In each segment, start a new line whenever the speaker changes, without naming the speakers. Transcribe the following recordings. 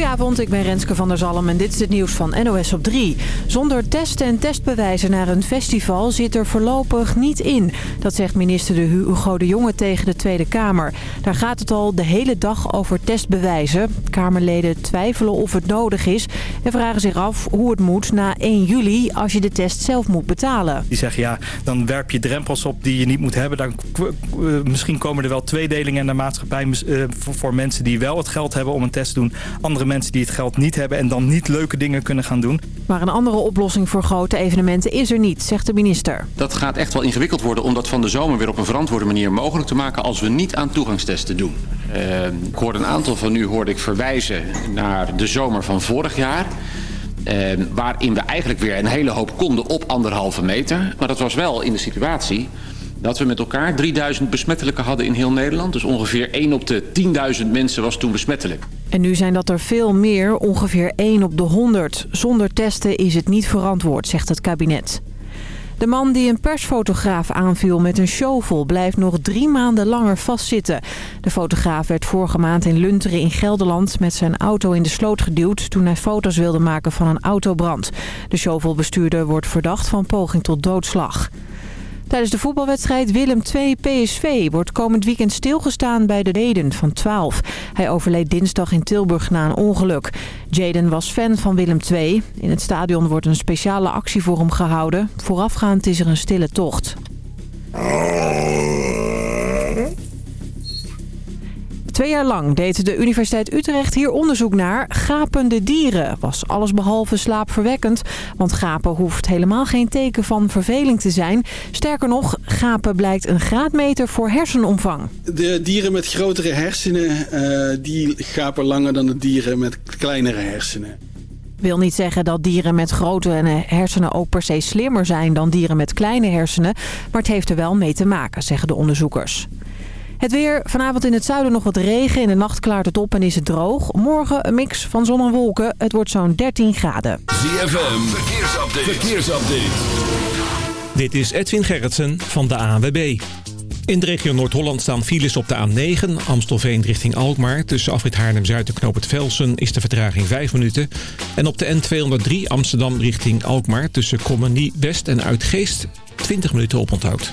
Goedenavond, ik ben Renske van der Zalm en dit is het nieuws van NOS op 3. Zonder testen en testbewijzen naar een festival zit er voorlopig niet in. Dat zegt minister de Hugo de Jonge tegen de Tweede Kamer. Daar gaat het al de hele dag over testbewijzen. Kamerleden twijfelen of het nodig is en vragen zich af hoe het moet na 1 juli als je de test zelf moet betalen.
Die zeggen ja, dan werp je drempels op die je niet moet hebben. Dan, misschien komen er wel tweedelingen in de maatschappij voor, voor mensen die wel het geld hebben om een test te doen. Andere mensen die het geld niet hebben en dan niet leuke dingen kunnen gaan doen.
Maar een andere oplossing voor grote evenementen is er niet, zegt de minister.
Dat gaat echt wel ingewikkeld worden om dat van de zomer weer op een verantwoorde manier mogelijk te maken als we niet aan toegangstesten doen. Uh, ik hoorde een aantal van u hoorde ik verwijzen naar de zomer van vorig jaar. Uh, waarin we eigenlijk weer een hele hoop konden op anderhalve meter. Maar dat was wel in de situatie dat we met elkaar 3000 besmettelijke hadden in heel Nederland. Dus ongeveer 1 op de 10.000 mensen was toen besmettelijk.
En nu zijn dat er veel meer, ongeveer 1 op de 100. Zonder testen is het niet verantwoord, zegt het kabinet. De man die een persfotograaf aanviel met een shovel blijft nog drie maanden langer vastzitten. De fotograaf werd vorige maand in Lunteren in Gelderland met zijn auto in de sloot geduwd toen hij foto's wilde maken van een autobrand. De shovelbestuurder wordt verdacht van poging tot doodslag. Tijdens de voetbalwedstrijd Willem II PSV wordt komend weekend stilgestaan bij de Jaden van 12. Hij overleed dinsdag in Tilburg na een ongeluk. Jaden was fan van Willem II. In het stadion wordt een speciale actie voor hem gehouden. Voorafgaand is er een stille tocht. Twee jaar lang deed de Universiteit Utrecht hier onderzoek naar gapende dieren. Was allesbehalve slaapverwekkend, want gapen hoeft helemaal geen teken van verveling te zijn. Sterker nog, gapen blijkt een graadmeter voor hersenomvang.
De dieren met grotere hersenen, uh, die gapen langer dan de dieren met kleinere hersenen.
Wil niet zeggen dat dieren met grote hersenen ook per se slimmer zijn dan dieren met kleine hersenen. Maar het heeft er wel mee te maken, zeggen de onderzoekers. Het weer, vanavond in het zuiden nog wat regen. In de nacht klaart het op en is het droog. Morgen een mix van zon en wolken. Het wordt zo'n 13 graden.
ZFM, verkeersupdate. verkeersupdate. Dit is Edwin Gerritsen van de ANWB. In de regio Noord-Holland staan files op de A9, Amstelveen richting Alkmaar. Tussen afrit Haarlem-Zuid en Knoop het Velsen is de vertraging 5 minuten. En op de N203 Amsterdam richting Alkmaar tussen Krommenie West en Uitgeest 20 minuten oponthoud.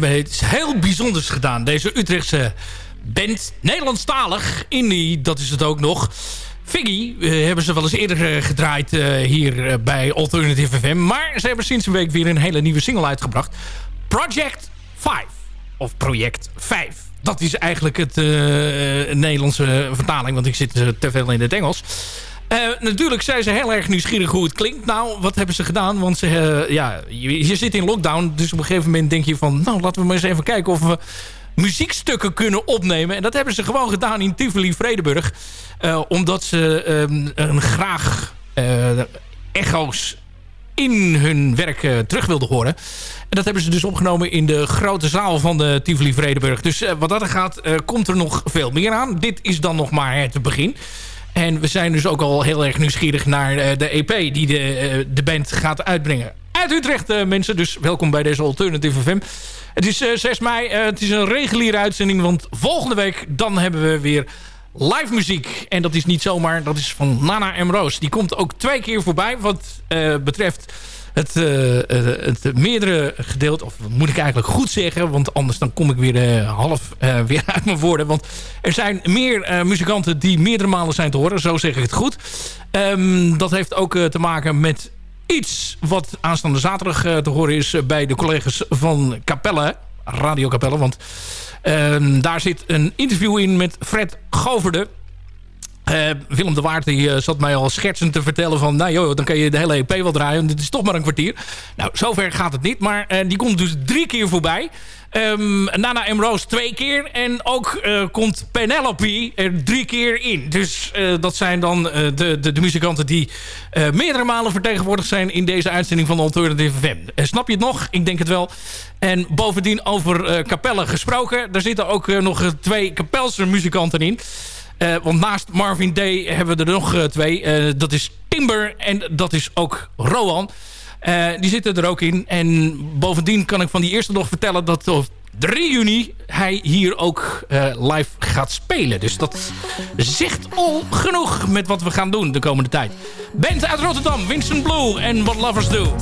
Hebben iets heel bijzonders gedaan. Deze Utrechtse band, Nederlandstalig, indie, dat is het ook nog. Figgy eh, hebben ze wel eens eerder eh, gedraaid eh, hier bij Alternative FM. Maar ze hebben sinds een week weer een hele nieuwe single uitgebracht. Project 5. Of Project 5. Dat is eigenlijk het Nederlandse vertaling, want ik zit te veel in het Engels. Eh, natuurlijk zijn ze heel erg nieuwsgierig hoe het klinkt. Nou, wat hebben ze gedaan? Want ze, eh, ja, je, zit in lockdown, dus op een gegeven moment denk je van... nou, laten we maar eens even kijken of we muziekstukken kunnen opnemen. En dat hebben ze gewoon gedaan in Tivoli, Vredenburg. Eh, omdat ze ehm, een graag echo's in hun werk terug wilden horen. En dat hebben ze dus opgenomen in de grote zaal van de Tivoli Vredenburg. Dus wat dat er gaat, komt er nog veel meer aan. Dit is dan nog maar het begin. En we zijn dus ook al heel erg nieuwsgierig naar eh, de EP die de, eh, de band gaat uitbrengen. Uit Utrecht eh, mensen, dus welkom bij deze Alternative FM. Het is eh, 6 mei, het is een reguliere uitzending, want volgende week dan hebben we weer live muziek. En dat is niet zomaar, dat is van Nana M. Roos. Die komt ook twee keer voorbij wat betreft het, eh, eh, het meerdere gedeelte, of moet ik eigenlijk goed zeggen, want anders dan kom ik weer eh, half weer uit mijn woorden. Want er zijn meer muzikanten die meerdere malen zijn te horen, zo zeg ik het goed. Ehm, dat heeft ook te maken met iets wat aanstaande zaterdag te horen is bij de collega's van Capelle, Radio Capelle. Want ehm, daar zit een interview in met Fred Goverde. Eh, Willem de Waard die, eh, zat mij al schertsend te vertellen van... nou joh, dan kan je de hele EP wel draaien. Dit is toch maar een kwartier. Nou, zover gaat het niet. Maar eh, die komt dus drie keer voorbij. Ehm, Nana M. Rose twee keer. En ook komt Penelope er drie keer in. Dus dat zijn dan de, de, de muzikanten die meerdere malen vertegenwoordigd zijn... in deze uitzending van Alternative FM. Snap je het nog? Ik denk het wel. En bovendien over Capelle gesproken. Daar zitten ook nog twee Kapelse muzikanten in. Eh, want naast Marvin Day hebben we er nog eh, twee. Eh, dat is Timber en dat is ook Rowan. Eh, die zitten er ook in. En bovendien kan ik van die eerste nog vertellen... dat op 3 juni hij hier ook live gaat spelen. Dus dat zegt al genoeg met wat we gaan doen de komende tijd. Band uit Rotterdam, Vincent Blue en What Lovers Do.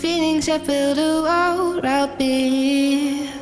Feelings have built a wall around me.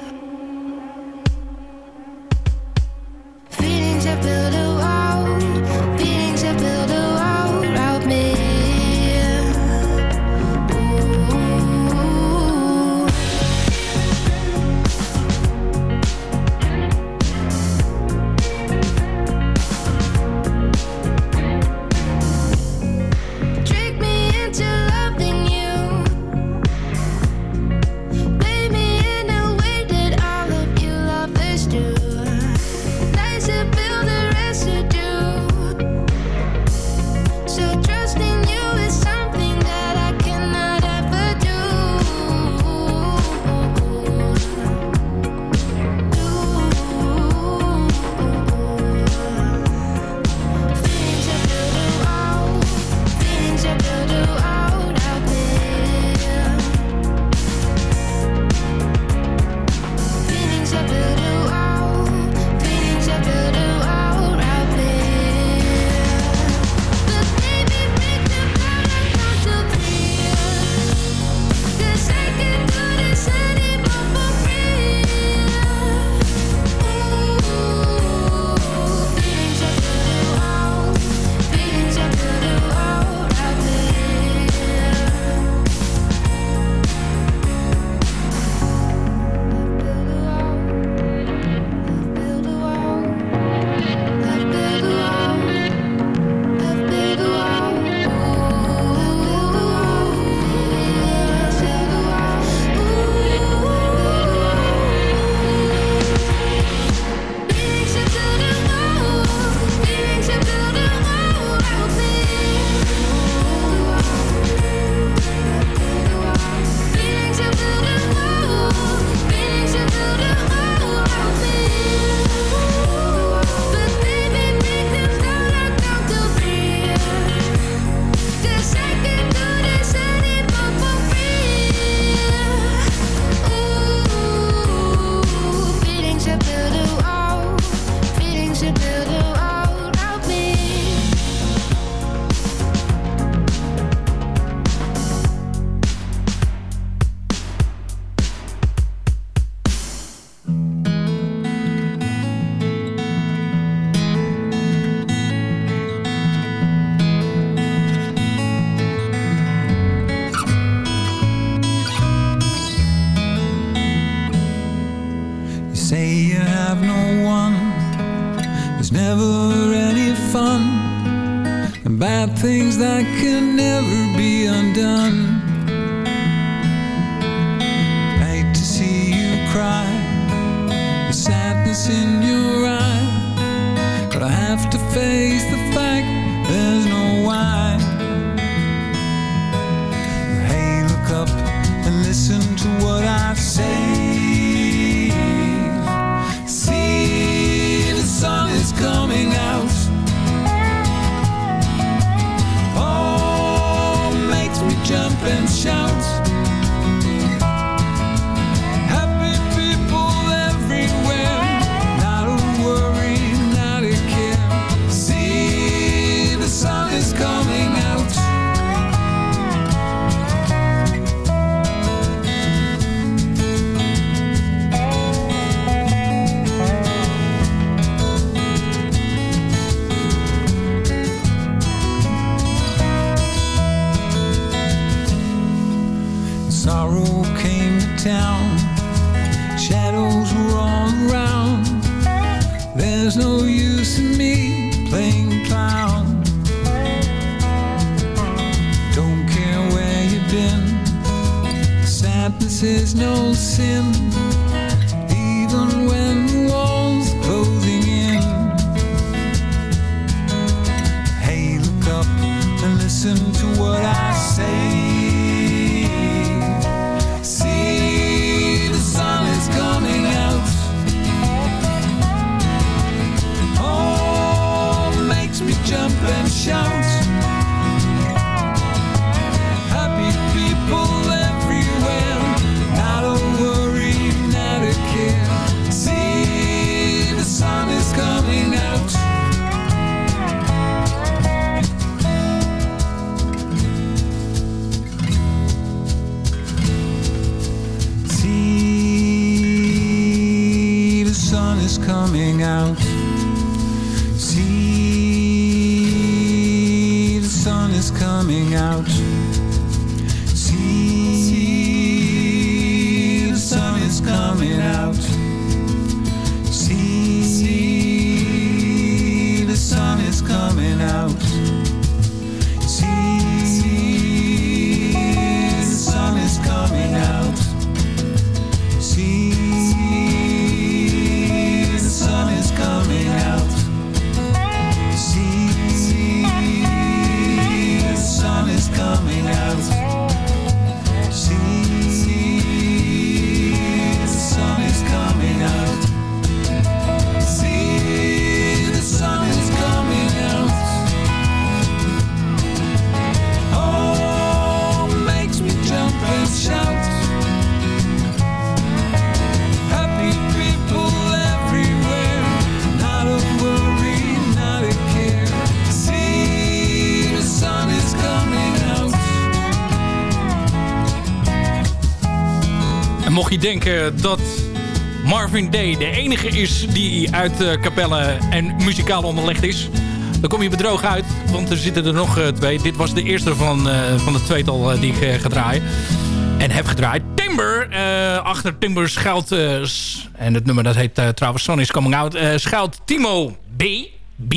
Denken dat Marvin Day de enige is die uit uh, Capelle en muzikaal onderlegd is... dan kom je bedrogen uit, want er zitten er nog eh, twee. Dit was de eerste van, eh, van het tweetal eh, die ik ga. En heb gedraaid. Timber, achter Timber schuilt... en het nummer dat heet eh, trouwens Sun is Coming Out... schuilt Timo B. B.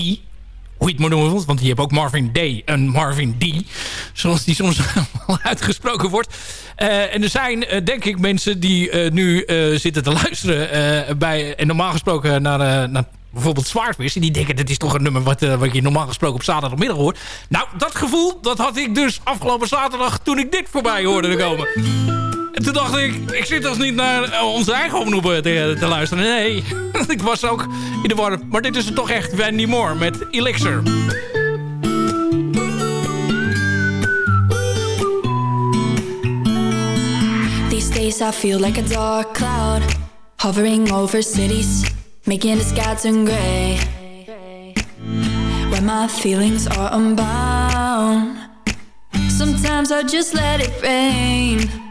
Hoe je het moet noemen, want je hebt ook Marvin Day en Marvin D. Zoals die soms uitgesproken wordt. Eh, en er zijn, eh, denk ik, mensen die eh, nu zitten te luisteren... bij, en normaal gesproken naar, naar bijvoorbeeld Zwaardvis... en die denken, dat is toch een nummer wat, wat je normaal gesproken op zaterdagmiddag hoort. Nou, dat gevoel, dat had ik dus afgelopen zaterdag... toen ik dit voorbij hoorde komen. En toen dacht ik, ik zit dus niet naar eh, onze eigen omroepen te, te luisteren. Nee, ik was ook in de war. Maar dit is toch echt Wendy Moore met Elixir.
These days I feel like a dark cloud hovering over cities, making the sky turn gray. Where my feelings are unbound. Sometimes I just let it rain.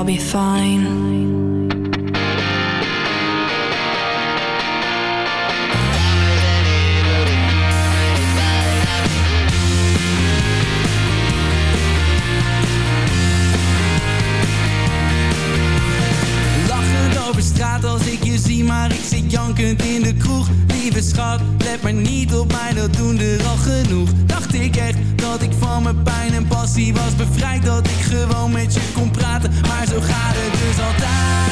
I'll be fine.
Als ik je zie, maar ik zit jankend in de kroeg. Lieve schat, let maar niet op mij, dat doen er al genoeg. Dacht ik echt dat ik van mijn pijn en passie was bevrijd, dat ik gewoon met je kon praten, maar zo gaat het dus altijd.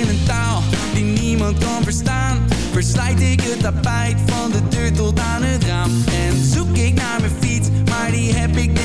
In een taal die niemand kan verstaan. Verslijt ik het tapijt van de deur tot aan het raam. En zoek ik naar mijn fiets, maar die heb ik denk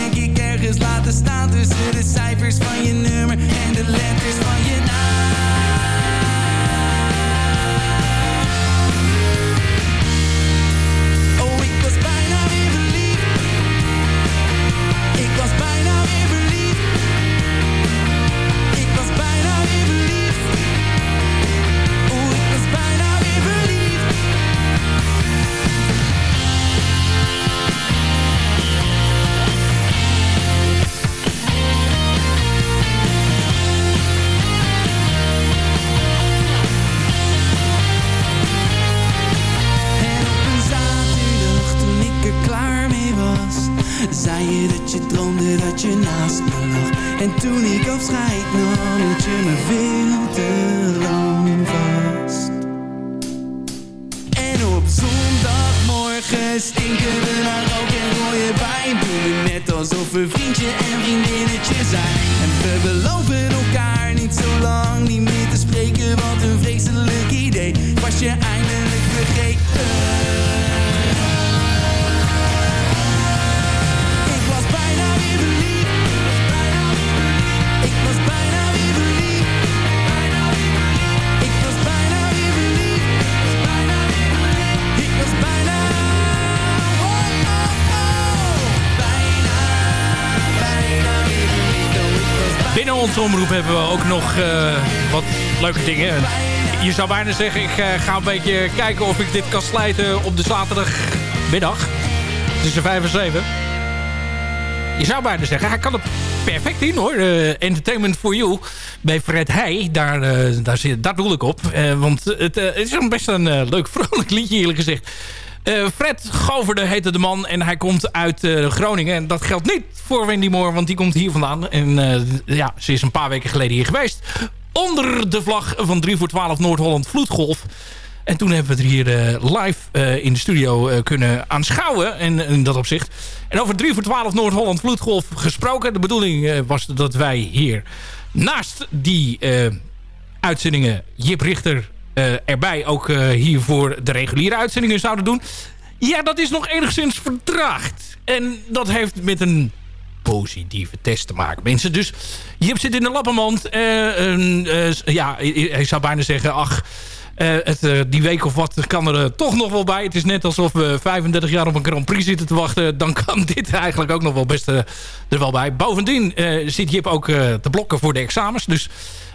zou bijna zeggen, ik eh, ga een beetje kijken of ik dit kan slijten op de zaterdagmiddag. Tussen 5 en 7. Je zou bijna zeggen, hij kan er perfect in hoor. Eh, Entertainment for You bij Fred Heij. Daar, eh, daar, zit, daar doe ik op. Want het, het is best een leuk vrolijk liedje eerlijk gezegd. Fred Goverde heette de man en hij komt uit Groningen. En dat geldt niet voor Wendy Moore, want die komt hier vandaan. En ja, ze is een paar weken geleden hier geweest. Onder de vlag van 3 voor 12 Noord-Holland Vloedgolf. En toen hebben we het hier eh, live eh, in de studio eh, kunnen aanschouwen. En in dat opzicht. En over 3 voor 12 Noord-Holland Vloedgolf gesproken. De bedoeling was dat wij hier naast die uitzendingen Jip Richter erbij ook hier voor de reguliere uitzendingen zouden doen. Ja, dat is nog enigszins vertraagd. En dat heeft met een positieve test te maken, mensen. Dus Jip zit in de lappenmand. Eh, eh, ja, ik zou bijna zeggen, ach... eh, het, die week of wat kan er toch nog wel bij. Het is net alsof we 35 jaar op een Grand Prix zitten te wachten. Dan kan dit eigenlijk ook nog wel best er wel bij. Bovendien zit Jip ook te blokken voor de examens. Dus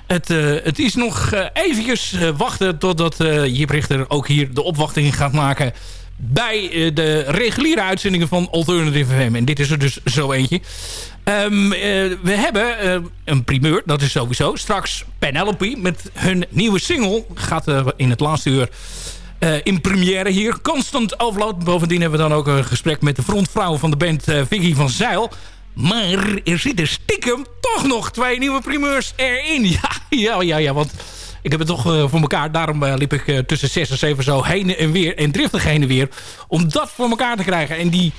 het, het is nog eventjes wachten totdat Jip Richter ook hier de opwachting gaat maken bij eh, de reguliere uitzendingen van Alternative FM. En dit is er dus zo eentje. Ehm, eh, we hebben eh, een primeur, dat is sowieso. Straks Penelope met hun nieuwe single. Gaat eh, in het laatste uur in première hier. Constant Overload. Bovendien hebben we dan ook een gesprek met de frontvrouw van de band Vicky van Zeil. Maar er zitten stiekem toch nog twee nieuwe primeurs erin. Ja, ja, ja, ja want ik heb het toch eh, voor elkaar. Daarom eh, liep ik eh, tussen 6 en 7 zo heen en weer. En driftig heen en weer. Om dat voor elkaar te krijgen. En die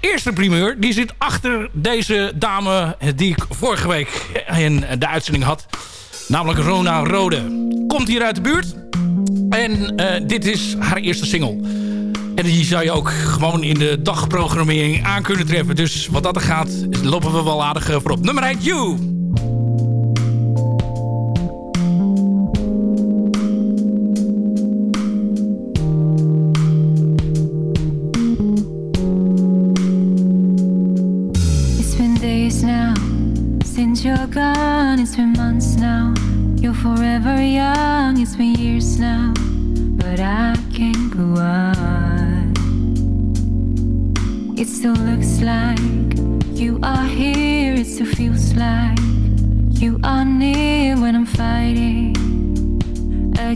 eerste primeur, die zit achter deze dame die ik vorige week in de uitzending had. Namelijk Rona Rode. Komt hier uit de buurt. En dit is haar eerste single. En die zou je ook gewoon in de dagprogrammering aan kunnen treffen. Dus wat dat er gaat, lopen we wel aardig voorop. Nummer 1, You!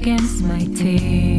Against my tears.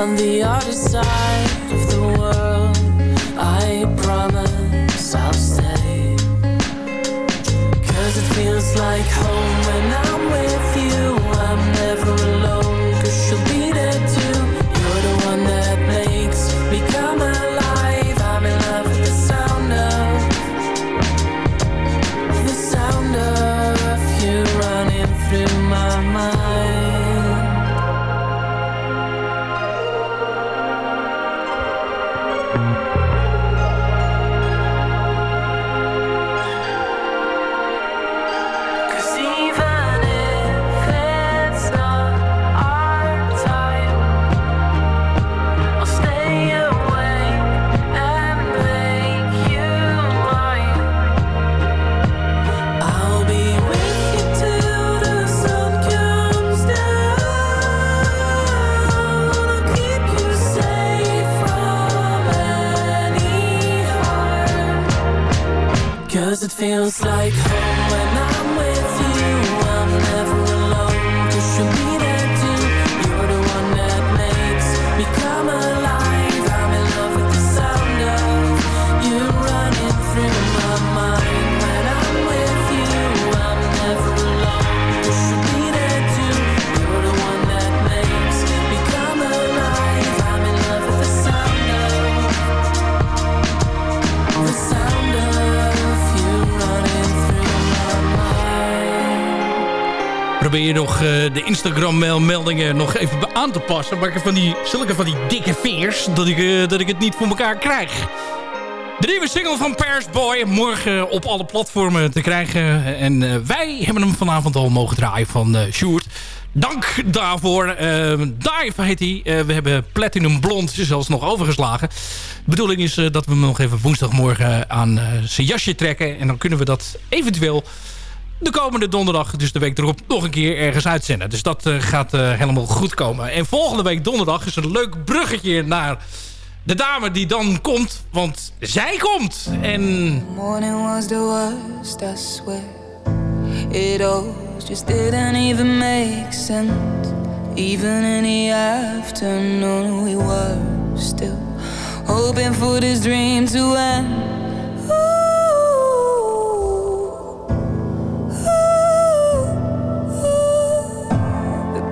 On the other side of the world, I promise I'll stay. Cause it feels like home when I'm with
de Instagram-meldingen nog even aan te passen. Maar ik heb van die, zulke van die dikke veers dat ik, eh, dat ik het niet voor elkaar krijg. De nieuwe single van Paris Boy. Morgen op alle platformen te krijgen. En eh, wij hebben hem vanavond al mogen draaien van eh Sjoerd. Dank daarvoor. Eh, Dive heet hij. Eh, we hebben Platinum Blond zelfs nog overgeslagen. De bedoeling is eh, dat we hem nog even woensdagmorgen aan eh, zijn jasje trekken. En dan kunnen we dat eventueel de komende donderdag, dus de week erop, nog een keer ergens uitzenden. Dus dat eh, gaat eh, helemaal goed komen. En volgende week donderdag is een leuk bruggetje naar de dame die dan komt. Want zij komt. En
Morning was the worst, I swear. It all just didn't even make sense. Even in the afternoon, we were still hoping for this dream to end.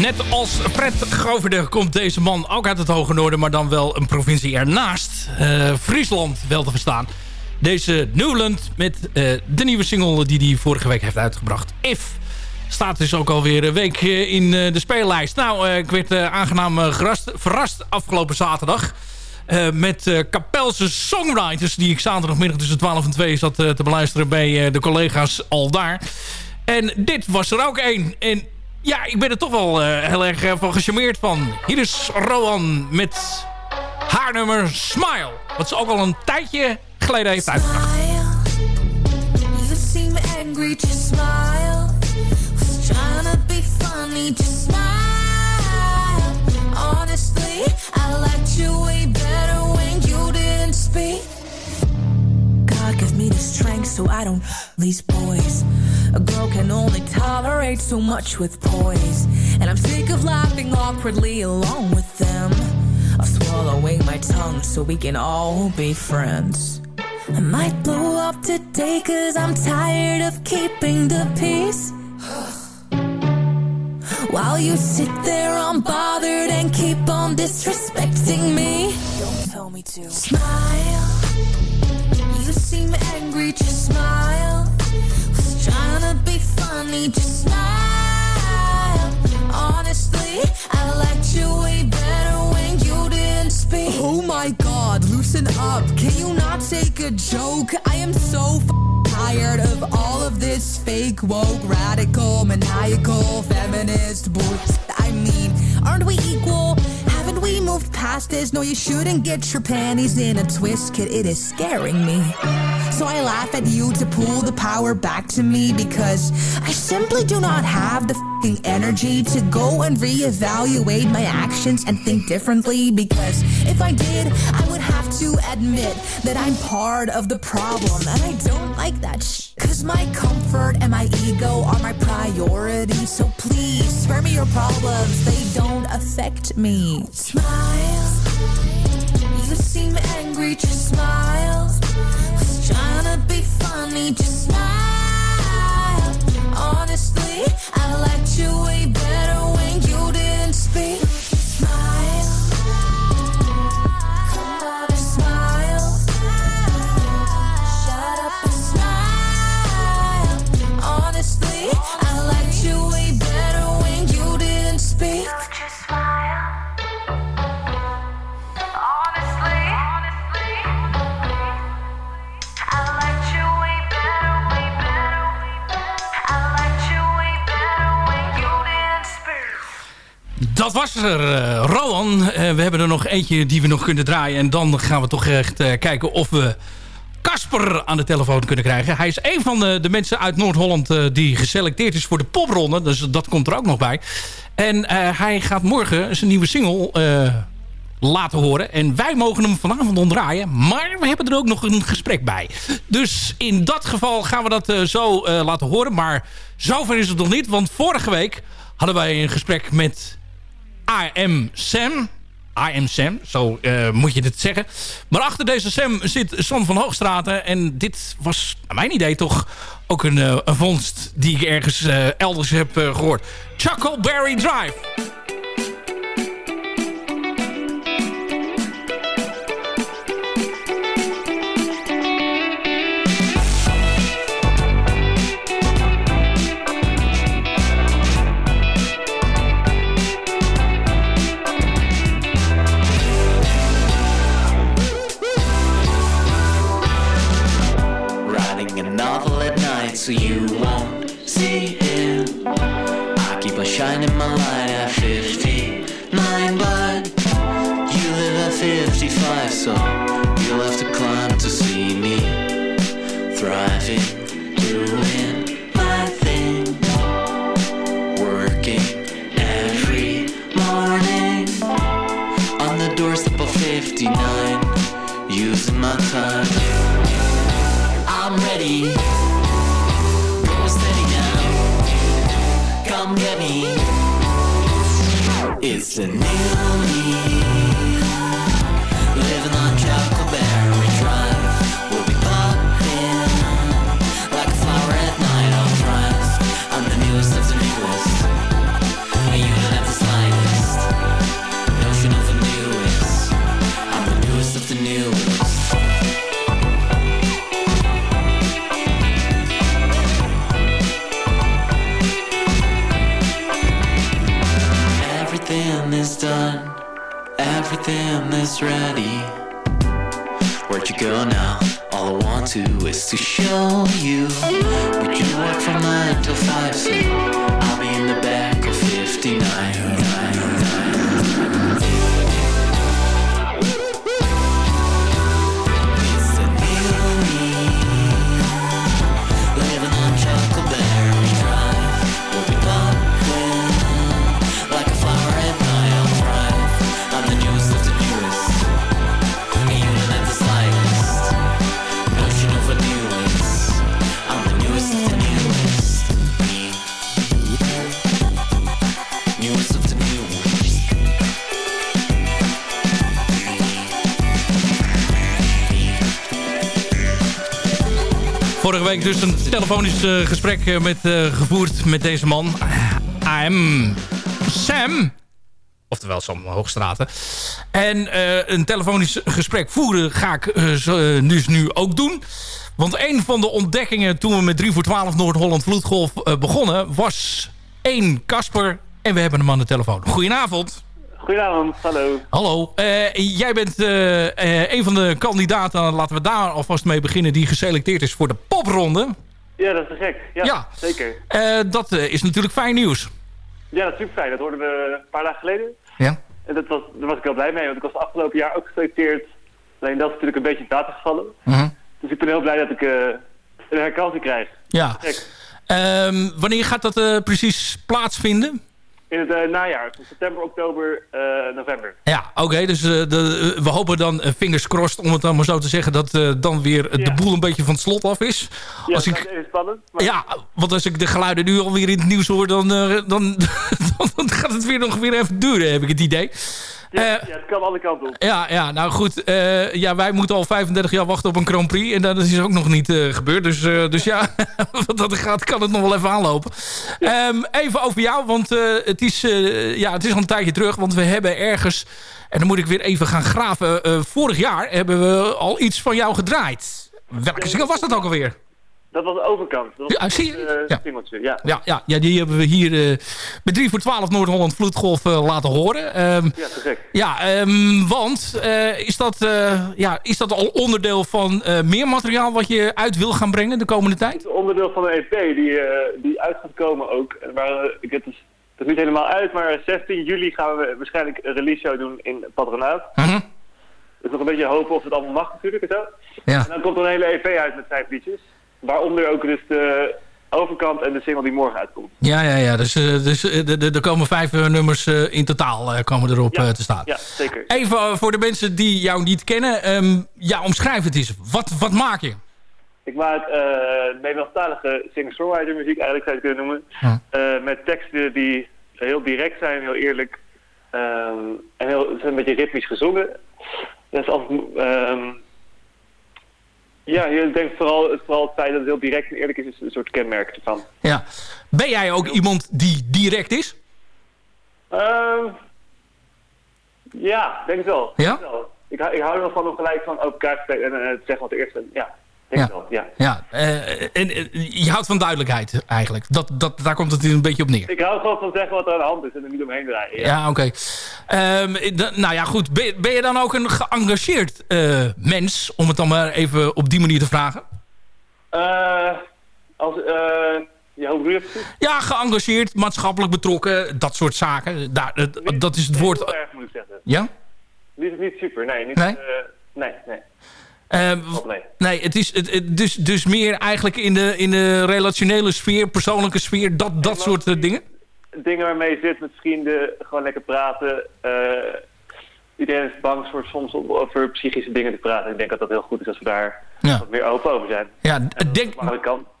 Net als Fred Goverde komt deze man ook uit het Hoge Noorden... maar dan wel een provincie ernaast. Eh, Friesland wel te verstaan. Deze Newland met eh, de nieuwe single die hij vorige week heeft uitgebracht. If staat dus ook alweer een week eh, in eh, de speellijst. Nou, eh, ik werd aangenaam verrast afgelopen zaterdag... met Kapelse songwriters... die ik zaterdagmiddag tussen 12 en 2 zat te beluisteren... bij de collega's al daar. En dit was er ook één. En ja, ik ben er toch wel heel erg van gecharmeerd van. Hier is Rowan met haar nummer Smile. Wat ze ook al een tijdje geleden heeft uitgebracht.
Smile. Funny, just smile. Honestly, I liked you way better when you didn't speak. God give me the strength so I don't these boys. A girl can only tolerate so much with poise. And I'm sick of laughing awkwardly along with them. Of swallowing my tongue so we can all be friends. I might blow up today cause I'm tired of keeping the peace. While you sit there unbothered and keep on disrespecting me. Don't tell me to. Smile. You seem angry, just smile. Was trying to be funny, just smile. Honestly, I liked you way better when you didn't speak.
Oh my god, loosen up. Can you not take a joke? I am so tired of all of this fake, woke, radical, maniacal, feminist bullshit. I mean, aren't we equal? Haven't we moved past this? No, you shouldn't get your panties in a twist, kid. It is scaring me. So I laugh at you to pull the power back to me because I simply do not have the energy to go and reevaluate my actions and think differently because if I did, I would have to admit that I'm part of the problem and I don't like that sh- Cause my comfort and my ego are my priority So please spare me your problems, they don't affect me
Smile. You seem angry, just smile. Trying to be funny, just smile. Honestly, I liked you way better when you didn't speak.
Dat was er, eh, Rowan. Eh, we hebben er nog eentje die we nog kunnen draaien. En dan gaan we toch echt eh, kijken of we Casper aan de telefoon kunnen krijgen. Hij is een van de, de mensen uit Noord-Holland die geselecteerd is voor de popronde. Dus dat komt er ook nog bij. En hij gaat morgen zijn nieuwe single laten horen. En wij mogen hem vanavond ontdraaien. Maar we hebben er ook nog een gesprek bij. Dus in dat geval gaan we dat zo laten horen. Maar zover is het nog niet. Want vorige week hadden wij een gesprek met AM Sam. AM Sam, zo eh, moet je het zeggen. Maar achter deze Sam zit Sam van Hoogstraten. En dit was, naar mijn idee, toch ook een, eh, een vondst die ik ergens eh, elders heb eh, gehoord. Chuckleberry Drive.
So you won't see it. I keep on shining my light Listen. Ready. Where'd you go now? All I want to is to show you. We can work from 9 till 5, so I'll be in the back of 59.
Week dus een telefonisch eh, gesprek eh, met, eh, gevoerd met deze man. I'm Sam. Oftewel Sam Hoogstraten. En een telefonisch gesprek voeren ga ik dus nu ook doen. Want een van de ontdekkingen toen we met 3 voor 12 Noord-Holland Vloedgolf begonnen... was één Kasper en we hebben hem aan de telefoon. Goedenavond.
Goedenavond, hallo.
Hallo, eh, jij bent eh, eh, een van de kandidaten, laten we daar alvast mee beginnen, die geselecteerd is voor de popronde.
Ja, dat is te gek. Ja,
Ja.
zeker.
Eh, dat is natuurlijk fijn nieuws.
Ja, dat is super fijn. Dat hoorden we een paar dagen geleden.
Ja.
En dat was, daar was ik heel blij mee, want ik was afgelopen jaar ook geselecteerd. Alleen dat is natuurlijk een beetje in het water gevallen.
Mhm.
Dus ik ben heel blij dat ik eh, een herkansing krijg.
Ja. Ehm, wanneer gaat dat eh, precies plaatsvinden?
In het eh, najaar, van september, oktober, eh, november.
Ja, oké. dus eh, de, we hopen dan, fingers crossed, om het dan maar zo te zeggen... dat dan weer de boel een beetje van het slot af is.
Ja,
Als
dat
ik,
is spannend. Maar
ja, want als ik de geluiden nu alweer in het nieuws hoor... dan, dan, dan gaat het weer nog weer even duren, heb ik het idee.
Ja,
Eh,
ja, het kan alle kanten op.
Ja, ja, nou goed. eh, ja, wij moeten al 35 jaar wachten op een Grand Prix. En dat is ook nog niet eh, gebeurd. Dus, dus ja, wat dat gaat, kan het nog wel even aanlopen. Ehm, even over jou, want het, is, ja, het is al een tijdje terug. Want we hebben ergens, en dan moet ik weer even gaan graven. vorig jaar hebben we al iets van jou gedraaid. Welke single was dat ook alweer?
Dat was de overkant. Dat was
Ja, zie je?
het eh,
Ja.
ja.
Ja, ja, ja die hebben we hier eh met 3 voor 12 Noord-Holland Vloedgolf eh, laten horen. Ehm,
Ja, te gek.
Ja, ehm, want is, dat, ja, is dat al onderdeel van meer materiaal wat je uit wil gaan brengen de komende tijd?
Het is onderdeel van een EP die, die uit gaat komen ook. Waar, eh, ik heb dus is niet helemaal uit, maar 16 juli gaan we waarschijnlijk een release show doen in het Patronaat.
Mhm.
Dus nog een beetje hopen of het allemaal mag natuurlijk en zo.
Ja.
En dan komt er een hele EP uit met vijf liedjes. Waaronder ook dus de overkant en de single die morgen uitkomt.
Ja, ja, ja. Dus, eh, dus eh, er komen vijf eh, nummers in totaal komen erop te staan.
Ja, zeker.
Even voor de mensen die jou niet kennen. ehm, ja, omschrijf het eens. Wat, wat maak je?
Ik maak eh Nederlandstalige singer-songwriter muziek, eigenlijk zou je het kunnen noemen. Met teksten die heel direct zijn, heel eerlijk. ehm, en heel, een beetje ritmisch gezongen. Dat is altijd... ehm, ja, ik denk vooral, vooral het feit dat het heel direct en eerlijk is, is een soort kenmerk ervan.
Ja. Ben jij ook iemand die direct is?
Ehm, ja, denk het wel.
Ja?
Ik, hou- ik hou er wel van om gelijk van open kaart te en eh, te zeggen wat eerst. Ja, denk
Ja.
wel. Ja.
Ja. eh, en, eh, je houdt van duidelijkheid eigenlijk. Dat, dat, daar komt het een beetje op neer.
Ik hou gewoon van zeggen wat er aan de hand is en er niet omheen draaien.
Ja, oké. Ehm, d- nou ja, goed. Ben, ben je dan ook een geëngageerd eh, mens? Om het dan maar even op die manier te vragen.
Eh, als, eh, ja, hoe?
Ja, geëngageerd, maatschappelijk betrokken, dat soort zaken. Daar, eh, dat is het woord.
erg moet ik zeggen.
Ja?
Niet, niet super, nee. Niet,
Nee?
eh, nee, nee.
Ehm,
nee.
nee, het is het, het- dus, dus meer eigenlijk in de, in de relationele sfeer, persoonlijke sfeer, dat, dat soort eh, dingen.
Dingen waarmee je zit met vrienden, gewoon lekker praten. eh, iedereen is bang voor soms om over psychische dingen te praten. Ik denk dat dat heel goed is als we daar
Ja.
wat meer open over zijn.
Ja, denk,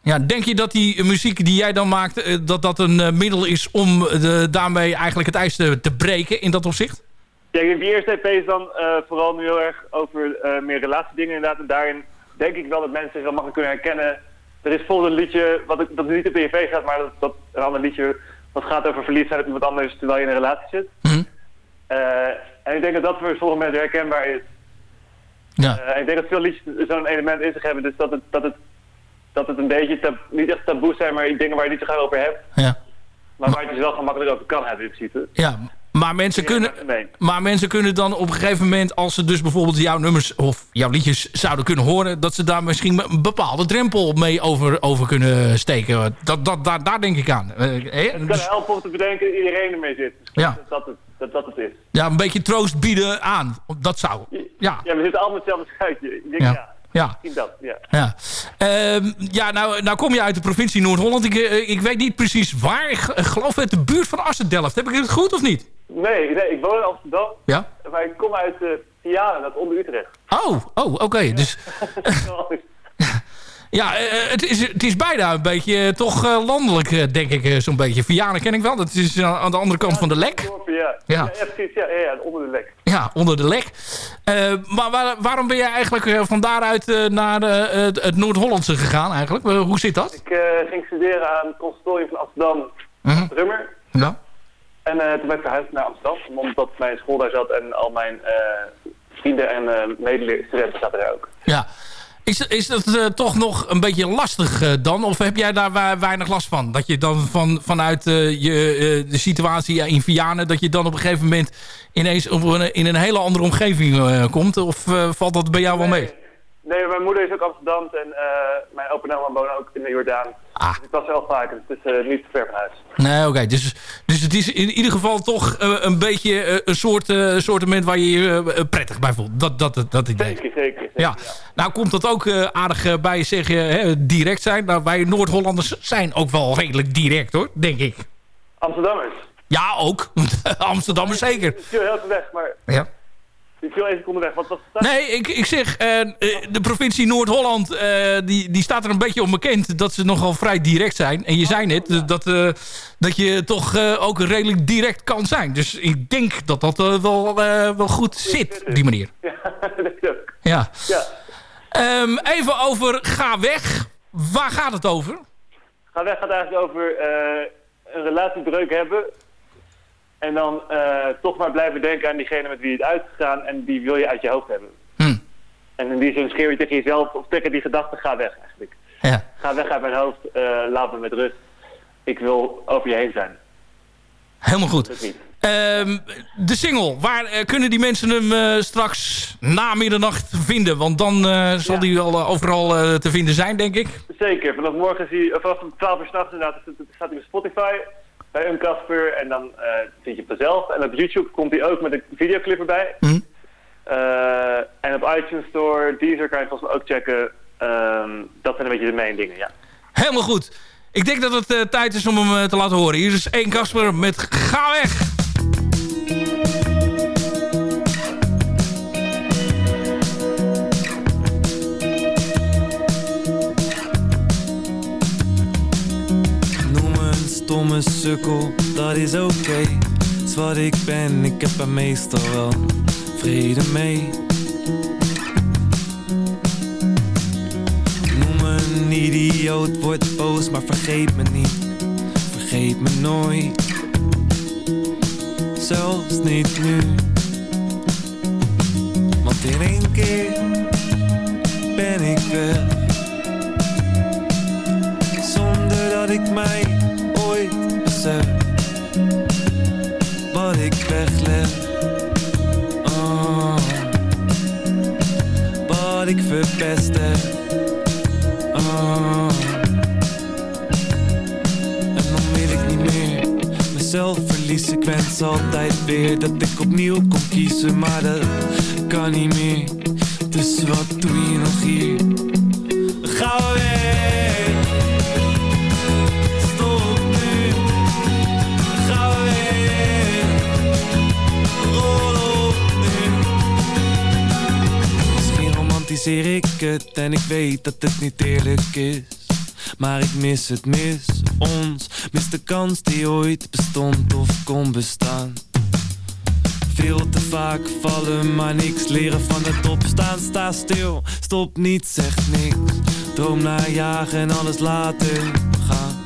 ja, denk je dat die muziek die jij dan maakt, eh, dat dat een middel is om de, daarmee eigenlijk het ijs te, te breken in dat opzicht?
Ja, ik denk die eerste EP is dan eh, vooral nu heel erg over eh, meer relatiedingen inderdaad. En daarin denk ik wel dat mensen zich wel makkelijk kunnen herkennen. Er is bijvoorbeeld een liedje, wat ik, dat niet op de EP staat, maar dat, dat een ander liedje wat gaat over verliefd zijn op iemand anders terwijl je in een relatie zit.
Mhm.
Eh, en ik denk dat dat voor sommige mensen herkenbaar is.
Ja.
Ik denk dat veel liedjes zo'n element in zich hebben, dus dat het, dat het, dat het een beetje, tab- niet echt taboe zijn, maar dingen waar je niet zo graag over hebt.
Ja.
Maar waar je het dus wel gemakkelijk over kan hebben in principe.
Ja, maar mensen, kunnen, maar mensen kunnen dan op een gegeven moment... als ze dus bijvoorbeeld jouw nummers of jouw liedjes zouden kunnen horen... dat ze daar misschien een bepaalde drempel mee over, over kunnen steken. Dat, dat, daar, daar denk ik aan. Eh?
Het kan
Dus,
helpen om te bedenken dat iedereen ermee zit. Misschien
Ja.
dat, dat, het, dat dat het is.
ja, een beetje troost bieden aan. Dat zou. Ja,
Ja, we zitten allemaal hetzelfde schuitje. Ik denk,
Ja.
ja.
Ja.
Dat, ja.
ja. Ehm, ja nou, nou kom je uit de provincie Noord-Holland. Ik, eh, ik weet niet precies waar. Ik geloof uit de buurt van Assen-Delft. Heb ik het goed of niet?
Nee, nee, ik woon in Amsterdam.
Ja?
Maar ik kom uit uh, Vianen, dat is onder Utrecht.
Oh, oh oké. Dus Ja, eh, het, is, het is bijna een beetje eh, toch eh, landelijk, eh, denk ik, eh, zo'n beetje. Vianen ken ik wel, dat is eh, aan de andere kant van de lek.
Ja, ja.
Ja.
ja, precies. Ja, onder de lek.
Ja, onder de lek. Eh, maar waar- waarom ben je eigenlijk eh, van daaruit eh, naar eh, het, Noord-Hollandse gegaan eigenlijk? Eh, hoe zit dat?
Ik eh, ging studeren aan het conservatorium van Amsterdam,
Mhm.
drummer.
Ja.
En eh, toen ben ik verhuisd naar Amsterdam, omdat mijn school daar zat en al mijn eh, vrienden en eh medestudenten zaten daar ook.
Ja. Is, is dat eh, toch nog een beetje lastig eh, dan? Of heb jij daar weinig last van? Dat je dan van, vanuit eh, je, de situatie in Vianen... dat je dan op een gegeven moment ineens in een hele andere omgeving komt? Of valt dat bij jou wel mee?
Nee, mijn moeder is ook Amsterdam en mijn opa en oma wonen ook in de Jordaan.
Ah.
Dus ik was er wel vaak, dus het is eh, niet te ver van huis.
Nee, oké. Dus, dus het is in ieder geval toch eh, een beetje eh, een soort eh, soortement waar je je prettig bij voelt. Dat, dat, dat, dat idee.
Zeker, zeker. zeker
Ja. Nou komt dat ook aardig bij zeggen hè, direct zijn. Nou, wij Noord-Hollanders zijn ook wel redelijk direct hoor, denk ik.
Amsterdammers.
Ja, ook. Amsterdammers zeker.
Viel heel weg, maar
Ja.
Ik viel even seconden weg. Wat was het?
Nee, ik, ik zeg, eh, eh, de provincie Noord-Holland, eh, die, die staat er een beetje om bekend dat ze nogal vrij direct zijn. En je zei net dat, dat je toch ook redelijk direct kan zijn. Dus ik denk dat dat wel, wel goed zit, op die manier.
Ja, dat ook.
Ja.
Ja.
Ehm, even over Ga Weg. Waar gaat het over?
Ga weg gaat eigenlijk over een relatiebreuk hebben. En dan eh, toch maar blijven denken aan diegene met wie je het uitgegaan. En die wil je uit je hoofd hebben.
Hmm.
En in die zin schreeuw je tegen jezelf of tegen die gedachte, ga weg eigenlijk.
Ja.
Ga weg uit mijn hoofd, eh, laat me met rust. Ik wil over je heen zijn.
Helemaal goed. Ehm, de single, waar eh, kunnen die mensen hem straks na middernacht vinden? Want dan zal die wel overal te vinden zijn, denk ik.
Zeker, vanaf morgen zie je, vanaf 12 uur s'nachts inderdaad, staat hij op Spotify. Bij een Casper en dan eh, vind je het vanzelf. En op YouTube komt hij ook met een videoclip erbij. Eh, en op iTunes Store, Deezer kan je volgens mij ook checken. Ehm, dat zijn een beetje de main dingen, ja.
Helemaal goed. Ik denk dat het eh, tijd is om hem eh, te laten horen. Hier is één Kasper met Ga weg!
Me een stomme sukkel, dat is oké. Is wat ik ben, ik heb er meestal wel vrede mee. Noem me een idioot, word boos, maar vergeet me niet. Vergeet me nooit. Zelfs niet nu. Want in één keer ben ik weg. Zonder dat ik mij ik verpest oh. En dan wil ik niet meer Mezelf verliezen Ik wens altijd weer dat ik opnieuw kon kiezen Maar dat kan niet meer Dus wat doe je nog hier? Ga weg romantiseer ik en ik weet dat het niet eerlijk is. Maar ik mis het, mis ons, mis de kans die ooit bestond of kon bestaan. Veel te vaak vallen, maar niks leren van het opstaan. Sta stil, stop niet, zeg niks. Droom naar jagen en alles laten gaan.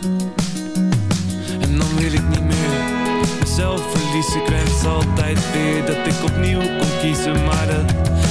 En dan wil ik niet meer mezelf verliezen. Ik wens altijd weer dat ik opnieuw kon kiezen, maar dat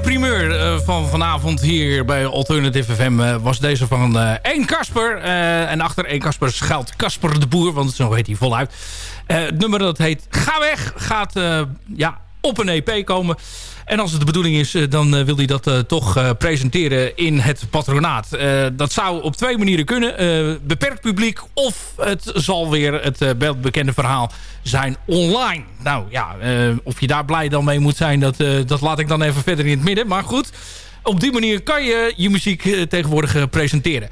tweede primeur eh, van vanavond hier bij Alternative FM eh, was deze van eh 1 Kasper. En achter 1 Kasper schuilt Kasper de Boer, want zo heet hij voluit. Het nummer dat heet Ga Weg gaat ja, op een EP komen. En als het de bedoeling is, dan wil hij dat toch presenteren in het patronaat. Dat zou op twee manieren kunnen. Beperkt publiek of het zal weer het bekende verhaal zijn online. Nou ja, eh, of je daar blij dan mee moet zijn, dat, eh, dat laat ik dan even verder in het midden. Maar goed, op die manier kan je je muziek eh, tegenwoordig presenteren.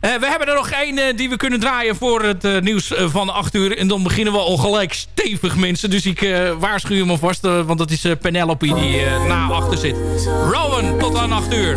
We hebben er nog één die we kunnen draaien voor het nieuws van 8 uur. En dan beginnen we al gelijk stevig, mensen. Dus ik waarschuw hem alvast, want dat is Penelope die na achter zit. Rowan, tot aan 8 uur.